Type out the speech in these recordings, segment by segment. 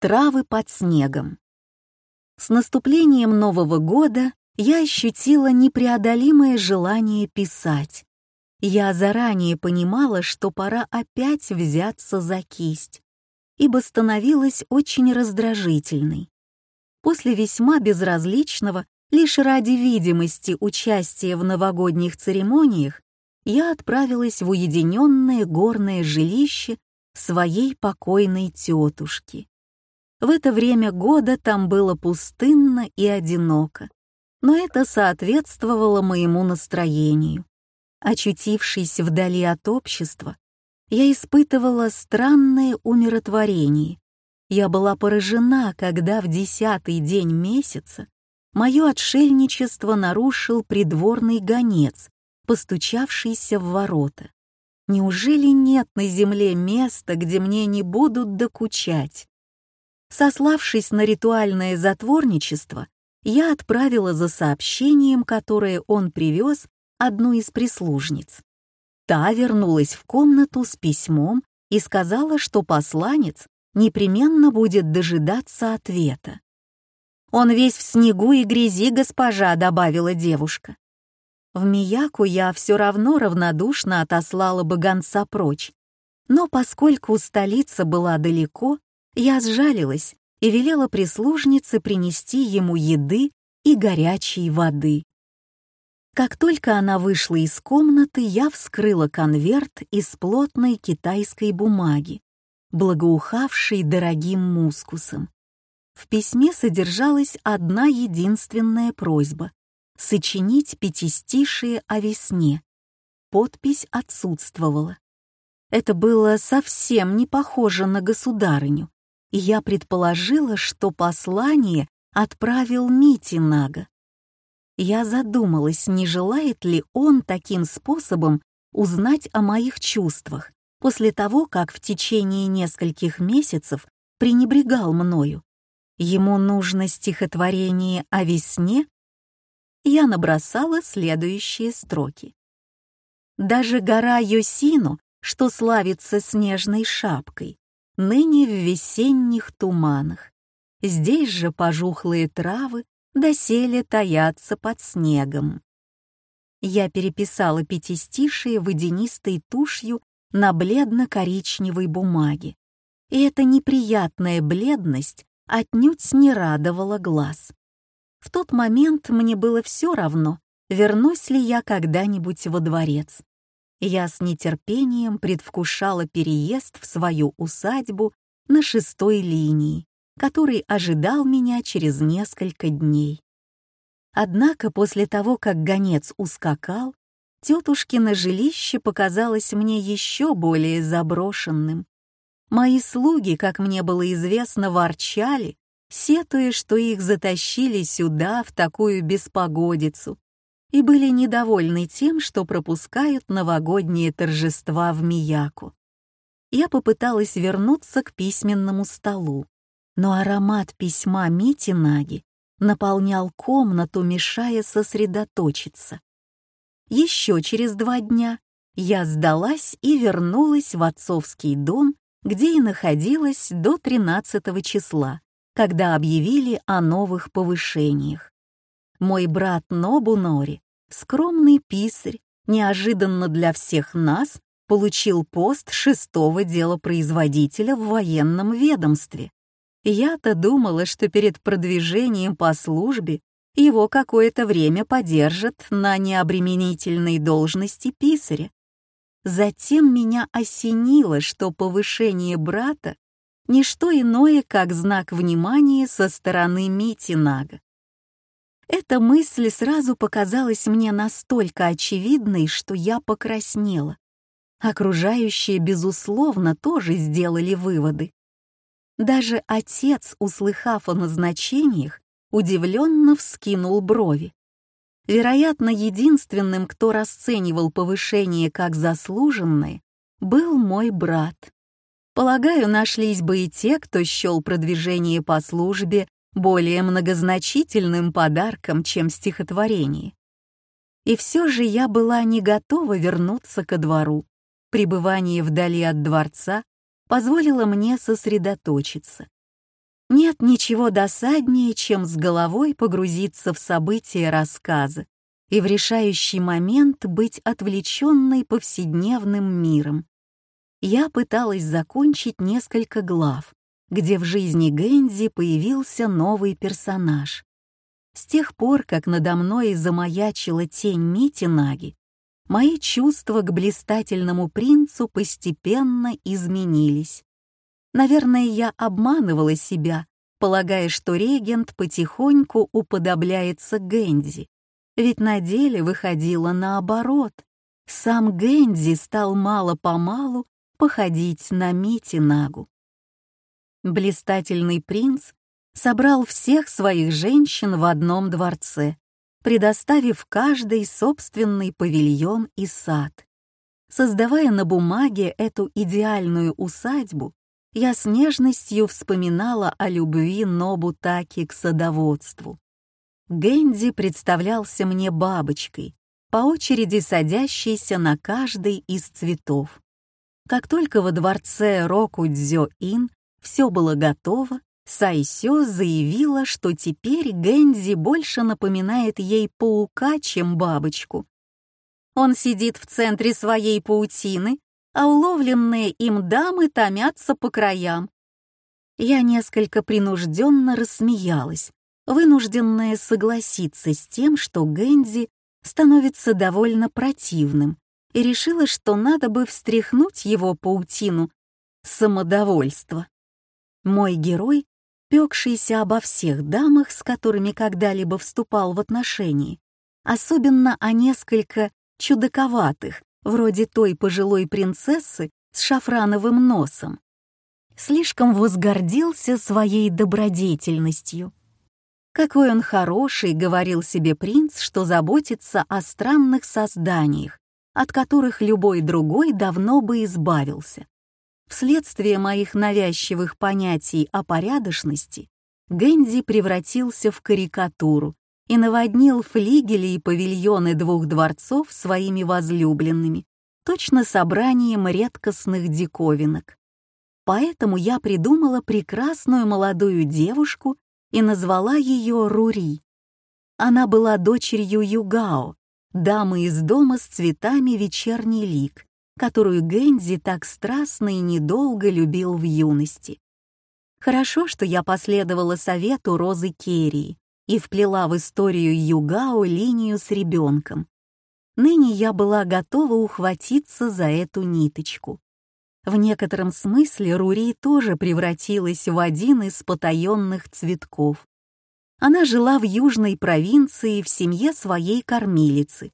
Травы под снегом. С наступлением Нового года я ощутила непреодолимое желание писать. Я заранее понимала, что пора опять взяться за кисть, ибо становилась очень раздражительной. После весьма безразличного, лишь ради видимости участия в новогодних церемониях, я отправилась в уединенное горное жилище своей покойной тетушки. В это время года там было пустынно и одиноко, но это соответствовало моему настроению. Очутившись вдали от общества, я испытывала странное умиротворение. Я была поражена, когда в десятый день месяца мое отшельничество нарушил придворный гонец, постучавшийся в ворота. Неужели нет на земле места, где мне не будут докучать? Сославшись на ритуальное затворничество, я отправила за сообщением, которое он привез, одну из прислужниц. Та вернулась в комнату с письмом и сказала, что посланец непременно будет дожидаться ответа. «Он весь в снегу и грязи, госпожа», — добавила девушка. В Мияку я все равно равнодушно отослала бы гонца прочь, но поскольку столица была далеко, я сжалилась и велела прислужнице принести ему еды и горячей воды. Как только она вышла из комнаты, я вскрыла конверт из плотной китайской бумаги, благоухавшей дорогим мускусом. В письме содержалась одна единственная просьба — сочинить пятистишие о весне. Подпись отсутствовала. Это было совсем не похоже на государыню, и я предположила, что послание отправил Мити Нага. Я задумалась, не желает ли он таким способом узнать о моих чувствах после того, как в течение нескольких месяцев пренебрегал мною. Ему нужно стихотворение о весне? Я набросала следующие строки. Даже гора Йосину, что славится снежной шапкой, ныне в весенних туманах. Здесь же пожухлые травы доселе таятся под снегом. Я переписала пятистишие водянистой тушью на бледно-коричневой бумаге, и эта неприятная бледность отнюдь не радовала глаз. В тот момент мне было все равно, вернусь ли я когда-нибудь во дворец. Я с нетерпением предвкушала переезд в свою усадьбу на шестой линии, который ожидал меня через несколько дней. Однако после того, как гонец ускакал, тетушкино жилище показалось мне еще более заброшенным. Мои слуги, как мне было известно, ворчали, сетуя, что их затащили сюда в такую беспогодицу, и были недовольны тем, что пропускают новогодние торжества в Мияку. Я попыталась вернуться к письменному столу, но аромат письма Мити Наги наполнял комнату, мешая сосредоточиться. Еще через два дня я сдалась и вернулась в отцовский дом, где и находилась до 13 числа, когда объявили о новых повышениях. Мой брат Нобунори, скромный писарь, неожиданно для всех нас получил пост шестого делопроизводителя в военном ведомстве. Я-то думала, что перед продвижением по службе его какое-то время подержат на необременительной должности писаря. Затем меня осенило, что повышение брата — не что иное, как знак внимания со стороны Митинага. Эта мысль сразу показалась мне настолько очевидной, что я покраснела. Окружающие, безусловно, тоже сделали выводы. Даже отец, услыхав о назначениях, удивленно вскинул брови. Вероятно, единственным, кто расценивал повышение как заслуженное, был мой брат. Полагаю, нашлись бы и те, кто счел продвижение по службе более многозначительным подарком, чем стихотворение. И все же я была не готова вернуться ко двору. Пребывание вдали от дворца позволило мне сосредоточиться. Нет ничего досаднее, чем с головой погрузиться в события рассказа и в решающий момент быть отвлеченной повседневным миром. Я пыталась закончить несколько глав, где в жизни Гэнди появился новый персонаж. С тех пор, как надо мной замаячила тень Мити Наги, мои чувства к блистательному принцу постепенно изменились. Наверное, я обманывала себя, полагая, что регент потихоньку уподобляется Гэнди. Ведь на деле выходило наоборот. Сам Гэнди стал мало-помалу походить на Мити Нагу. Блистательный принц собрал всех своих женщин в одном дворце, предоставив каждой собственный павильон и сад. Создавая на бумаге эту идеальную усадьбу, я с нежностью вспоминала о любви Нобу Таки к садоводству. Гэнди представлялся мне бабочкой, по очереди садящейся на каждый из цветов. Как только во дворце Року Дзё-Ин все было готово, Сайсё заявила, что теперь Гэнзи больше напоминает ей паука, чем бабочку. Он сидит в центре своей паутины, а уловленные им дамы томятся по краям. Я несколько принужденно рассмеялась, вынужденная согласиться с тем, что Гэнзи становится довольно противным, и решила, что надо бы встряхнуть его паутину самодовольства. Мой герой, пекшийся обо всех дамах, с которыми когда-либо вступал в отношения, особенно о несколько чудаковатых, вроде той пожилой принцессы с шафрановым носом, слишком возгордился своей добродетельностью. Какой он хороший, говорил себе принц, что заботится о странных созданиях, от которых любой другой давно бы избавился. Вследствие моих навязчивых понятий о порядочности Гэнди превратился в карикатуру и наводнил флигели и павильоны двух дворцов своими возлюбленными, точно собранием редкостных диковинок. Поэтому я придумала прекрасную молодую девушку и назвала ее Рури. Она была дочерью Югао, дамы из дома с цветами вечерний лик, которую Гэнзи так страстно и недолго любил в юности. Хорошо, что я последовала совету Розы Керри и вплела в историю Югао линию с ребенком. Ныне я была готова ухватиться за эту ниточку. В некотором смысле Рури тоже превратилась в один из потаенных цветков. Она жила в южной провинции в семье своей кормилицы,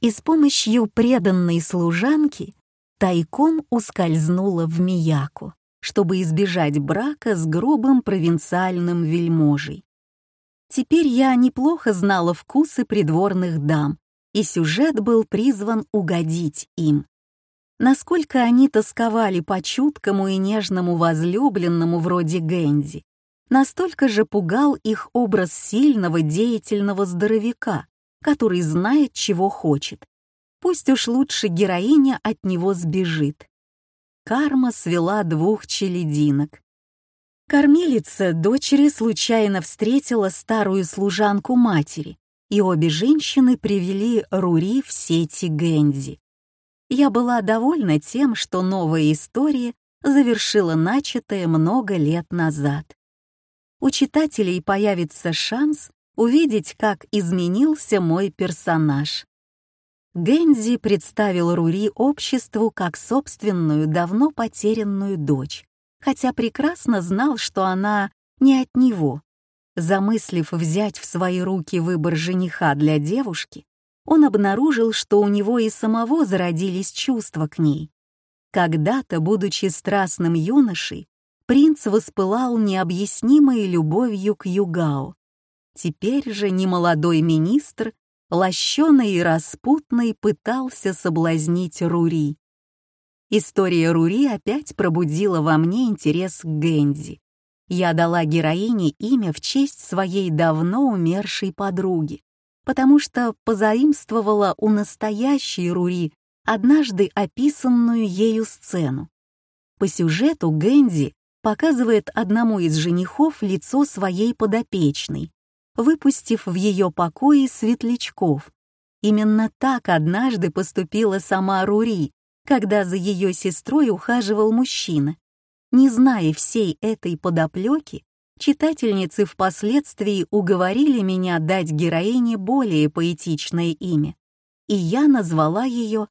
и с помощью преданной служанки тайком ускользнула в Мияку, чтобы избежать брака с грубым провинциальным вельможей. Теперь я неплохо знала вкусы придворных дам, и сюжет был призван угодить им. Насколько они тосковали по чуткому и нежному возлюбленному вроде Гэнди, настолько же пугал их образ сильного деятельного здоровяка, который знает, чего хочет. Пусть уж лучше героиня от него сбежит. Карма свела двух челединок. Кормилица дочери случайно встретила старую служанку матери, и обе женщины привели Рури в сети Гэнди. Я была довольна тем, что новая история завершила начатое много лет назад. У читателей появится шанс увидеть, как изменился мой персонаж. Гэнзи представил Рури обществу как собственную, давно потерянную дочь, хотя прекрасно знал, что она не от него. Замыслив взять в свои руки выбор жениха для девушки, он обнаружил, что у него и самого зародились чувства к ней. Когда-то, будучи страстным юношей, принц воспылал необъяснимой любовью к Югао, Теперь же немолодой министр, лощеный и распутный, пытался соблазнить Рури. История Рури опять пробудила во мне интерес к Гэнди. Я дала героине имя в честь своей давно умершей подруги, потому что позаимствовала у настоящей Рури однажды описанную ею сцену. По сюжету Гэнди показывает одному из женихов лицо своей подопечной, выпустив в ее покое светлячков. Именно так однажды поступила сама Рури, когда за ее сестрой ухаживал мужчина. Не зная всей этой подоплеки, читательницы впоследствии уговорили меня дать героине более поэтичное имя, и я назвала ее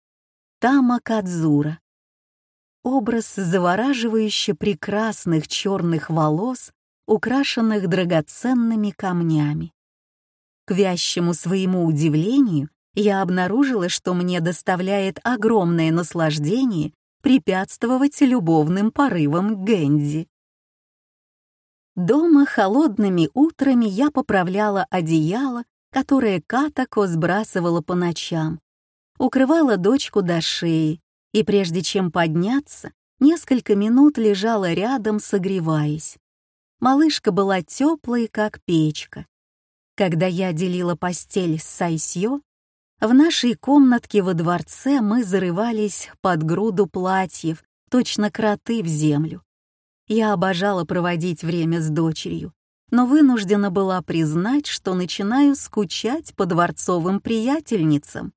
Тама Кадзура. Образ завораживающе прекрасных черных волос, украшенных драгоценными камнями. К вящему своему удивлению, я обнаружила, что мне доставляет огромное наслаждение препятствовать любовным порывам Гэнди. Дома холодными утрами я поправляла одеяло, которое Катако сбрасывала по ночам, укрывала дочку до шеи и, прежде чем подняться, несколько минут лежала рядом, согреваясь. Малышка была теплой, как печка. Когда я делила постель с Сайсьё, в нашей комнатке во дворце мы зарывались под груду платьев, точно кроты в землю. Я обожала проводить время с дочерью, но вынуждена была признать, что начинаю скучать по дворцовым приятельницам.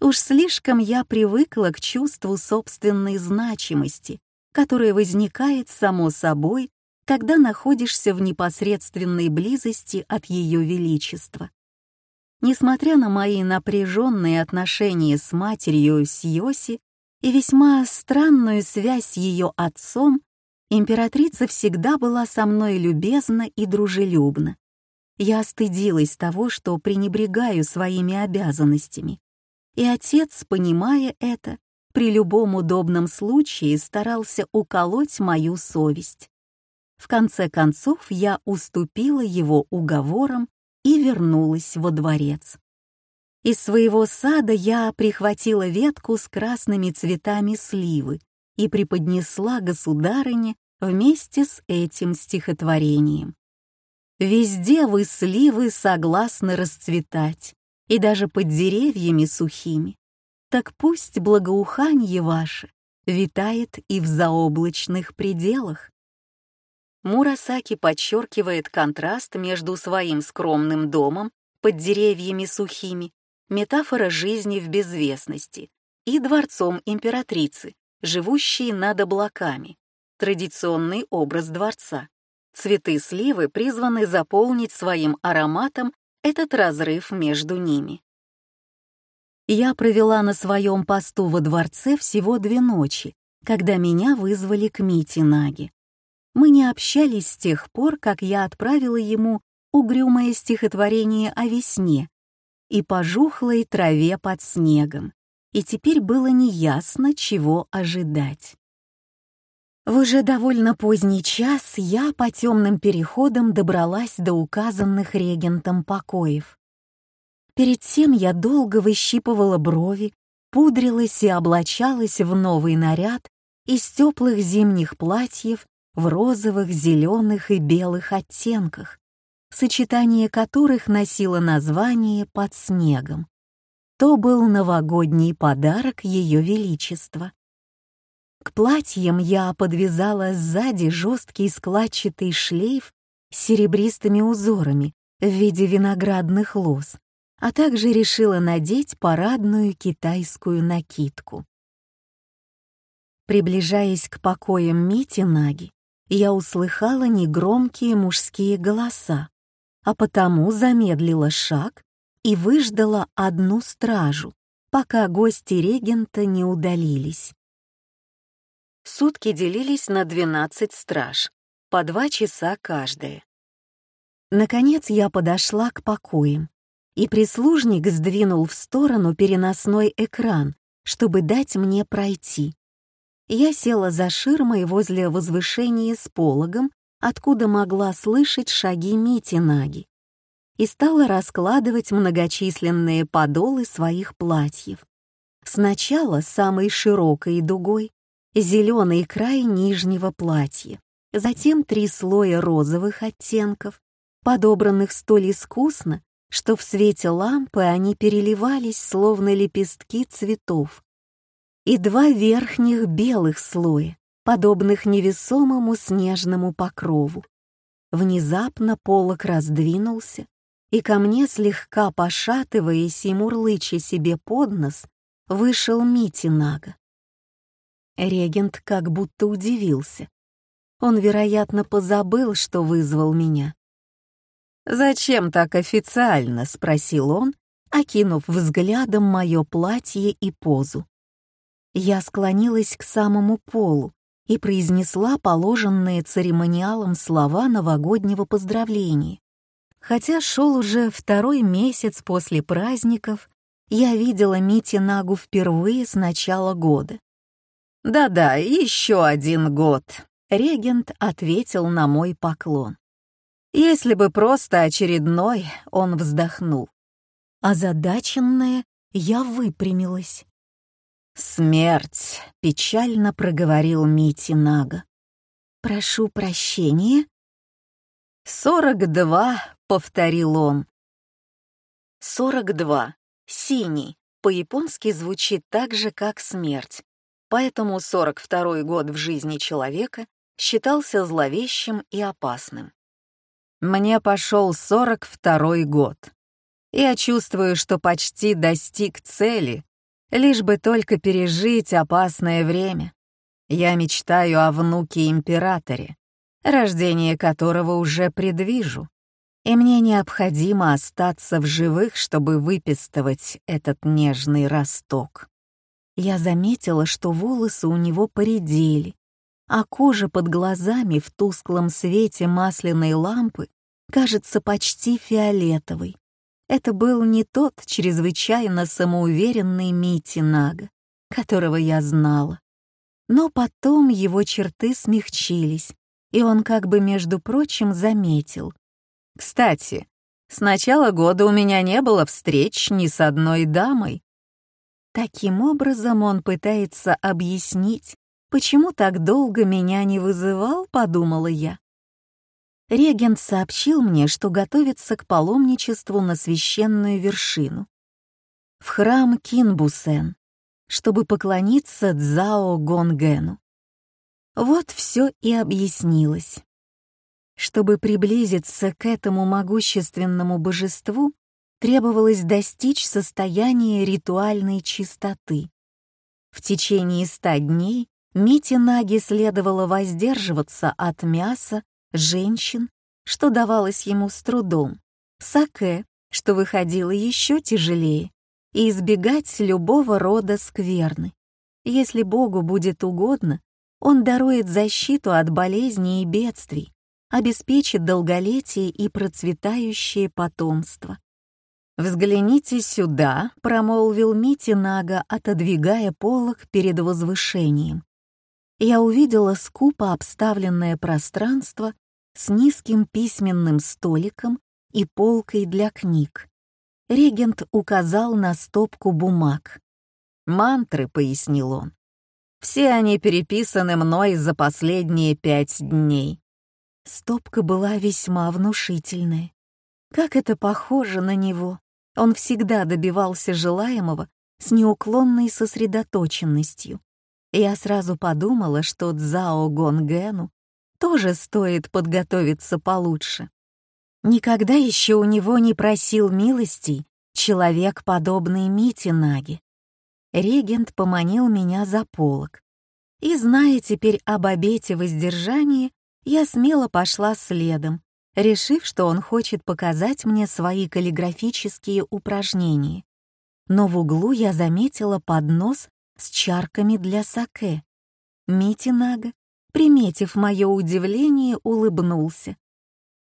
Уж слишком я привыкла к чувству собственной значимости, которое возникает само собой, когда находишься в непосредственной близости от Ее Величества. Несмотря на мои напряженные отношения с матерью Сьоси и весьма странную связь с ее отцом, императрица всегда была со мной любезна и дружелюбна. Я стыдилась того, что пренебрегаю своими обязанностями. И отец, понимая это, при любом удобном случае старался уколоть мою совесть. В конце концов, я уступила его уговорам и вернулась во дворец. Из своего сада я прихватила ветку с красными цветами сливы и преподнесла государыне вместе с этим стихотворением. «Везде вы сливы согласны расцветать, и даже под деревьями сухими. Так пусть благоуханье ваше витает и в заоблачных пределах. Мурасаки подчеркивает контраст между своим скромным домом под деревьями сухими, метафора жизни в безвестности, и дворцом императрицы, живущей над облаками, традиционный образ дворца. Цветы сливы призваны заполнить своим ароматом этот разрыв между ними. Я провела на своем посту во дворце всего две ночи, когда меня вызвали к Мите Наги. Мы не общались с тех пор, как я отправила ему угрюмое стихотворение о весне и пожухлой траве под снегом, и теперь было неясно, чего ожидать. В уже довольно поздний час я по темным переходам добралась до указанных регентом покоев. Перед тем я долго выщипывала брови, пудрилась и облачалась в новый наряд из теплых зимних платьев в розовых, зеленых и белых оттенках, сочетание которых носило название «Под снегом». То был новогодний подарок Ее Величества. К платьям я подвязала сзади жесткий складчатый шлейф с серебристыми узорами в виде виноградных лоз, а также решила надеть парадную китайскую накидку. Приближаясь к покоям Мити Наги, я услыхала негромкие мужские голоса, а потому замедлила шаг и выждала одну стражу, пока гости регента не удалились. Сутки делились на 12 страж, по два часа каждая. Наконец я подошла к покоям, и прислужник сдвинул в сторону переносной экран, чтобы дать мне пройти. Я села за ширмой возле возвышения с пологом, откуда могла слышать шаги Мити Наги, и стала раскладывать многочисленные подолы своих платьев. Сначала самой широкой дугой, зеленый край нижнего платья, затем три слоя розовых оттенков, подобранных столь искусно, что в свете лампы они переливались, словно лепестки цветов, и два верхних белых слоя, подобных невесомому снежному покрову. Внезапно полог раздвинулся, и ко мне, слегка пошатываясь и мурлыча себе под нос, вышел Мити Нага. Регент как будто удивился. Он, вероятно, позабыл, что вызвал меня. «Зачем так официально?» — спросил он, окинув взглядом мое платье и позу. Я склонилась к самому полу и произнесла положенные церемониалом слова новогоднего поздравления. Хотя шел уже второй месяц после праздников, я видела Мити Нагу впервые с начала года. «Да-да, еще один год», — регент ответил на мой поклон. «Если бы просто очередной», — он вздохнул. Озадаченная, я выпрямилась. «Смерть», — печально проговорил Мити Нага. «Прошу прощения». «Сорок два», — повторил он. «Сорок два. Синий. По-японски звучит так же, как смерть. Поэтому сорок второй год в жизни человека считался зловещим и опасным. Мне пошел сорок второй год. Я чувствую, что почти достиг цели, лишь бы только пережить опасное время. Я мечтаю о внуке-императоре, рождение которого уже предвижу, и мне необходимо остаться в живых, чтобы выпистывать этот нежный росток. Я заметила, что волосы у него поредели, а кожа под глазами в тусклом свете масляной лампы кажется почти фиолетовой. Это был не тот чрезвычайно самоуверенный Мити Нага, которого я знала. Но потом его черты смягчились, и он как бы, между прочим, заметил. «Кстати, с начала года у меня не было встреч ни с одной дамой». Таким образом он пытается объяснить, почему так долго меня не вызывал, подумала я. Регент сообщил мне, что готовится к паломничеству на священную вершину. В храм Кинбусен, чтобы поклониться Цзао Гонгену. Вот все и объяснилось. Чтобы приблизиться к этому могущественному божеству, требовалось достичь состояния ритуальной чистоты. В течение ста дней Мите Наги следовало воздерживаться от мяса, женщин, что давалось ему с трудом, саке, что выходило еще тяжелее, и избегать любого рода скверны. Если Богу будет угодно, Он дарует защиту от болезней и бедствий, обеспечит долголетие и процветающее потомство. «Взгляните сюда», — промолвил Мити Нага, отодвигая полог перед возвышением. Я увидела скупо обставленное пространство с низким письменным столиком и полкой для книг. Регент указал на стопку бумаг. «Мантры», — пояснил он. «Все они переписаны мной за последние пять дней». Стопка была весьма внушительная. Как это похоже на него. Он всегда добивался желаемого с неуклонной сосредоточенностью. Я сразу подумала, что Цзао Гонгену тоже стоит подготовиться получше. Никогда еще у него не просил милостей человек, подобный Мите Наги. Регент поманил меня за полок. И, зная теперь об обете воздержания, я смело пошла следом, решив, что он хочет показать мне свои каллиграфические упражнения. Но в углу я заметила поднос с чарками для саке. Мити Нага приметив мое удивление, улыбнулся.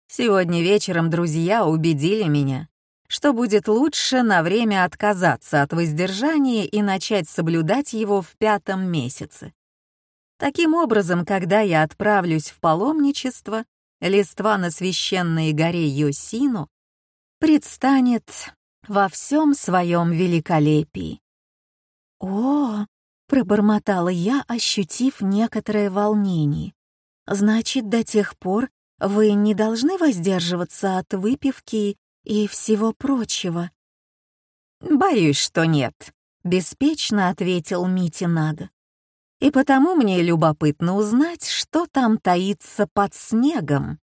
Сегодня вечером друзья убедили меня, что будет лучше на время отказаться от воздержания и начать соблюдать его в пятом месяце. Таким образом, когда я отправлюсь в паломничество, листва на священной горе Йосину предстанет во всем своем великолепии. О, Пробормотала я, ощутив некоторое волнение. «Значит, до тех пор вы не должны воздерживаться от выпивки и всего прочего?» «Боюсь, что нет», — беспечно ответил Мити Нага. И потому мне любопытно узнать, что там таится под снегом.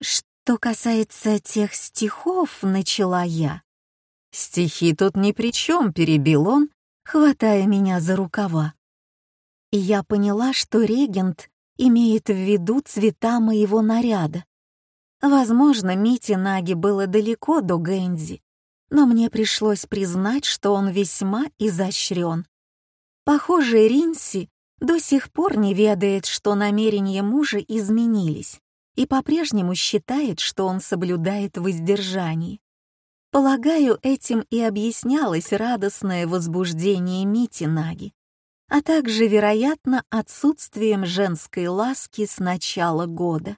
Что касается тех стихов, начала я. Стихи тут ни при чем, перебил он, хватая меня за рукава. И я поняла, что регент имеет в виду цвета моего наряда. Возможно, Мите Наги было далеко до Гэнзи, но мне пришлось признать, что он весьма изощрен. Похоже, Ринси до сих пор не ведает, что намерения мужа изменились и по-прежнему считает, что он соблюдает воздержание. Полагаю, этим и объяснялось радостное возбуждение Мити Наги, а также, вероятно, отсутствием женской ласки с начала года.